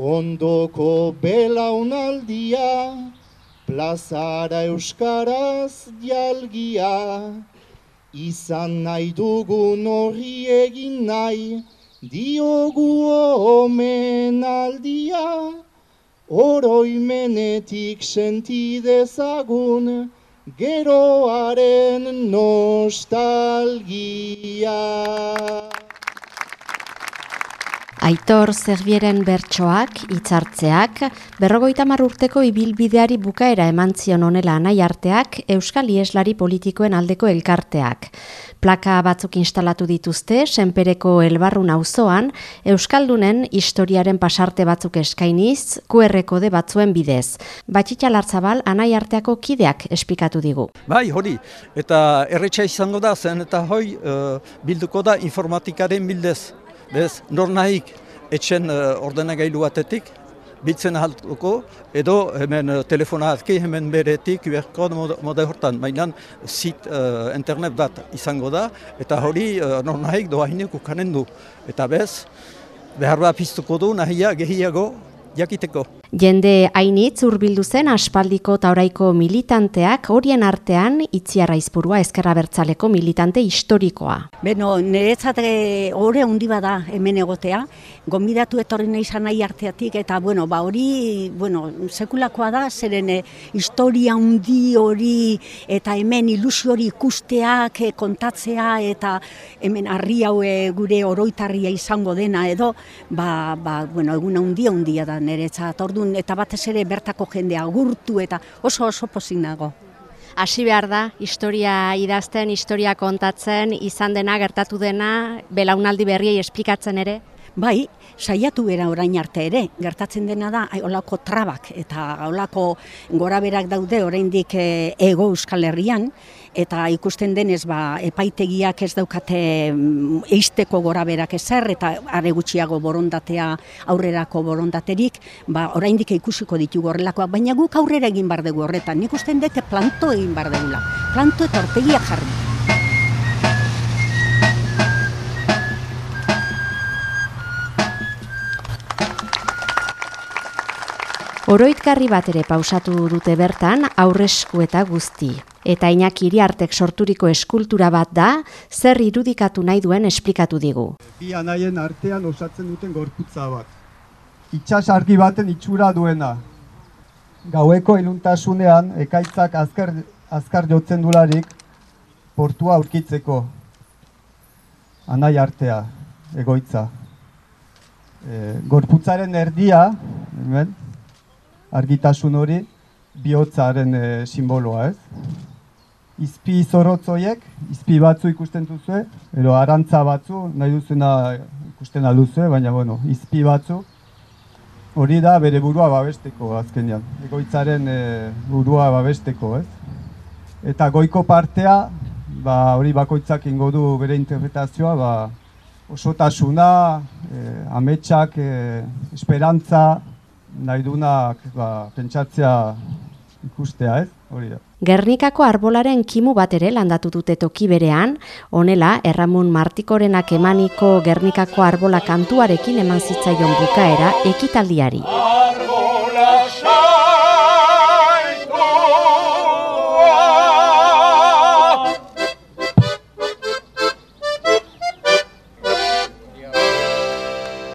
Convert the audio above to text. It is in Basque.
ondoko belaunaldia, plazara euskaraz jalgia, izan nahi dugun horri egin nahi, diogu omenaldia, oroimenetik sentidezagun, geroaren nostalgia. Aitor Zerbieren bertsoak, hitzartzeak, berrogoita urteko ibilbideari bukaera eman zion onela anai arteak, Euskal Ieslari politikoen aldeko elkarteak. Plaka batzuk instalatu dituzte, senpereko elbarrun auzoan Euskaldunen historiaren pasarte batzuk eskainiz, QR kode batzuen bidez. Batxitxa lartzabal, anai arteako kideak esplikatu digu. Bai, hori, eta erretxa izango da, zen eta hoi uh, bilduko da informatikaren bildez. Bez, nor nahik etxen uh, ordenagailu batetik, bitzen ahaltuko, edo hemen uh, telefona atki, hemen beretik, berko mode hortan, mainan zit uh, internet bat izango da, eta hori uh, nor nahik doa hinek ukanen du. Eta bez, behar bat piztuko du, nahia gehiago jakiteko. Jende hainitz urbildu zen aspaldiko tauraiko militanteak horien artean itziarra izpurua ezkerra bertzaleko militante historikoa. Beno, niretzat horre handi bada hemen egotea, gombidatu etorri nahi nahi arteatik, eta bueno, ba hori, bueno, sekulakoa da, zeren eh, historia handi hori, eta hemen ilusio hori ikusteak eh, kontatzea, eta hemen harri haue eh, gure oroitarria izango dena edo, ba, ba bueno, egun handi handia da niretzat, ordu eta batez ere bertako jendea agurtu eta oso oso pozik nago. Hasi behar da, historia idazten, historia kontatzen, izan dena, gertatu dena, belaunaldi berriei esplikatzen ere? Bai, saiatu bera orain arte ere, gertatzen dena da, olako trabak eta olako goraberak daude oraindik eh, ego euskal herrian, eta ikusten denez ba, epaitegiak ez daukate mm, eisteko gora berak ezer eta are gutxiago borondatea aurrerako borondaterik, ba, oraindik ikusiko ditugu horrelakoak, baina guk aurrera egin bar dugu horretan, nik usten dute planto egin bar dugula, planto eta ortegia jarri. Oroitkarri bat ere pausatu dute bertan aurresku eta guzti. Eta Iñaki Iriartek sorturiko eskultura bat da, zer irudikatu nahi duen esplikatu digu. Bi anaien artean osatzen duten gorputza bat. Itxas argi baten itxura duena. Gaueko iluntasunean ekaitzak azkar, azkar jotzen dularik portua aurkitzeko. Anai artea, egoitza. E, gorputzaren erdia, hemen, argitasun hori bihotzaren e, simboloa, ez? Izpi zorotzoiek, izpi batzu ikusten duzue, ero arantza batzu, nahi duzuna ikusten alduzue, baina bueno, izpi batzu, hori da bere burua babesteko azkenean, egoitzaren e, burua babesteko, ez? Eta goiko partea, ba, hori bakoitzak ingo du bere interpretazioa, ba, osotasuna, e, ametsak, e, esperantza, nahi dunak ba, pentsatzea ikustea, ez? Hori da. Gernikako arbolaren kimu bat ere landatu dute toki berean, honela Erramun Martikorenak emaniko Gernikako arbola kantuarekin eman zitzaion bukaera ekitaldiari.